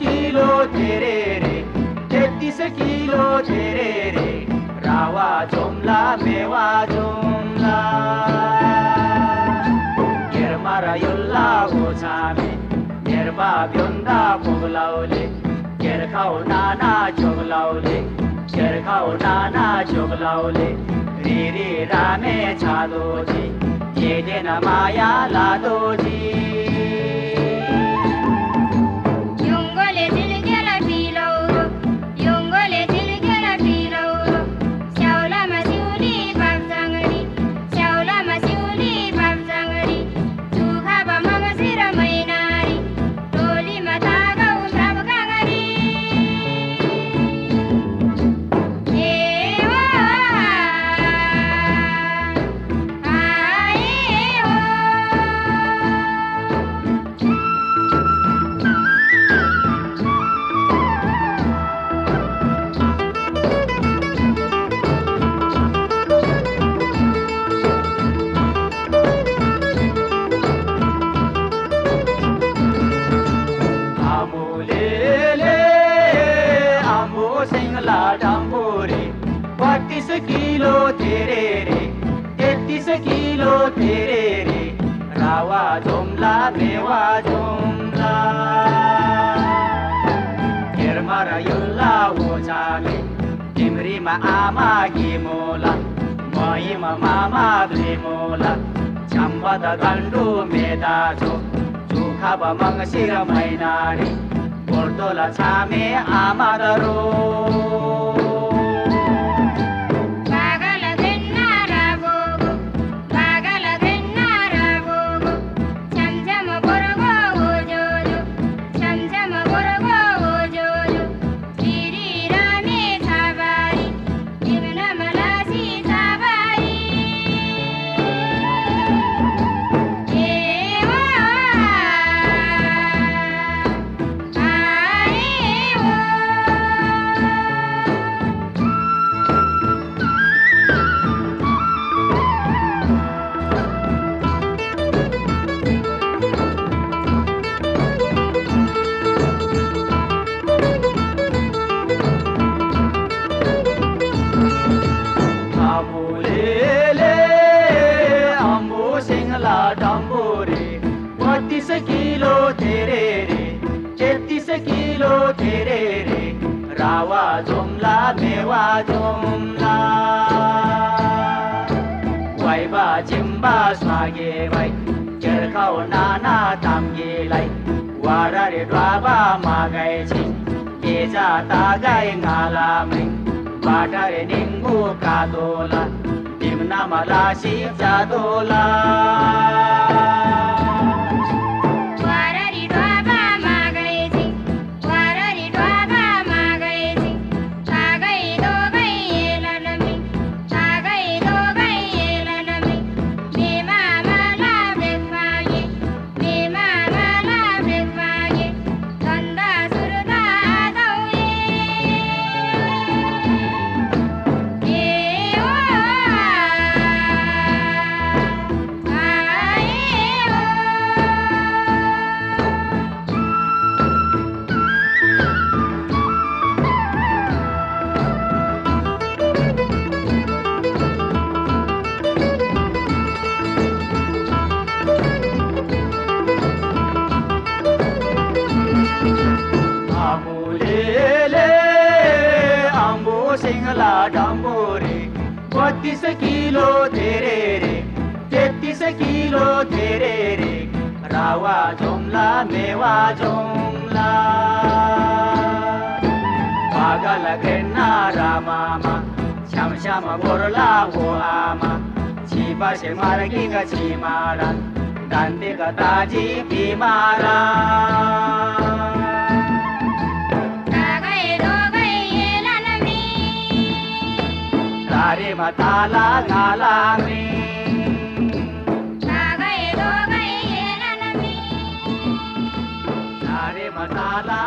Kilo धेरै रे तेत्तिस किलो धेरै रे। रावा झोम्ला मेवा झोम्ला केरमारा युल्ला गोछामे केरबा ब्योन्दा पोगलाउले केर खाउ नाना जोगलाउले केर खाउ नाना जोगलाउले रे रे रामे छादोजी येदेन माया लादोजी किलो धेरै रे तेत्तिस किलो धेरै रे. रावा झोम्ला मेवा झोम्ला केरमारा युल्ला ओझामे तिम्रीमा आमा गिमोला महीमा मामा ग्लिमोला छम्बद गन्डु मेदाजो जुखाब मङ्सिर मैनारी बोर्दोला छामे Bagala आमुलेले आम्बो सिंहला डम्बोरे बत्तिस किलो धेरै रे तेत्तिस किलो धेरै रे रावा झोम्ला मेवा झोम्ला वाइबा चिम्बा स्वागे वाइ चेर्खाउ नाना ताम्गेलाई वारारे ड्वाबा मागाइ छि गेजा तागाइ ngalamai बाटारे निङ्गु कादोला तिम्ना मलासी जादोला सिंहला डम्बोरे बत्तिस किलो धेरै रे. तेत्तिस किलो धेरै रे. रावा झोम्ला मेवा झोम्ला पागल घेन्ना रामामा. श्याम श्याम गोरला हो आमा. छिपासे मार्गिग छिमारा दान्देका ताजी बिमारा रे मताला ताला में तारे मताला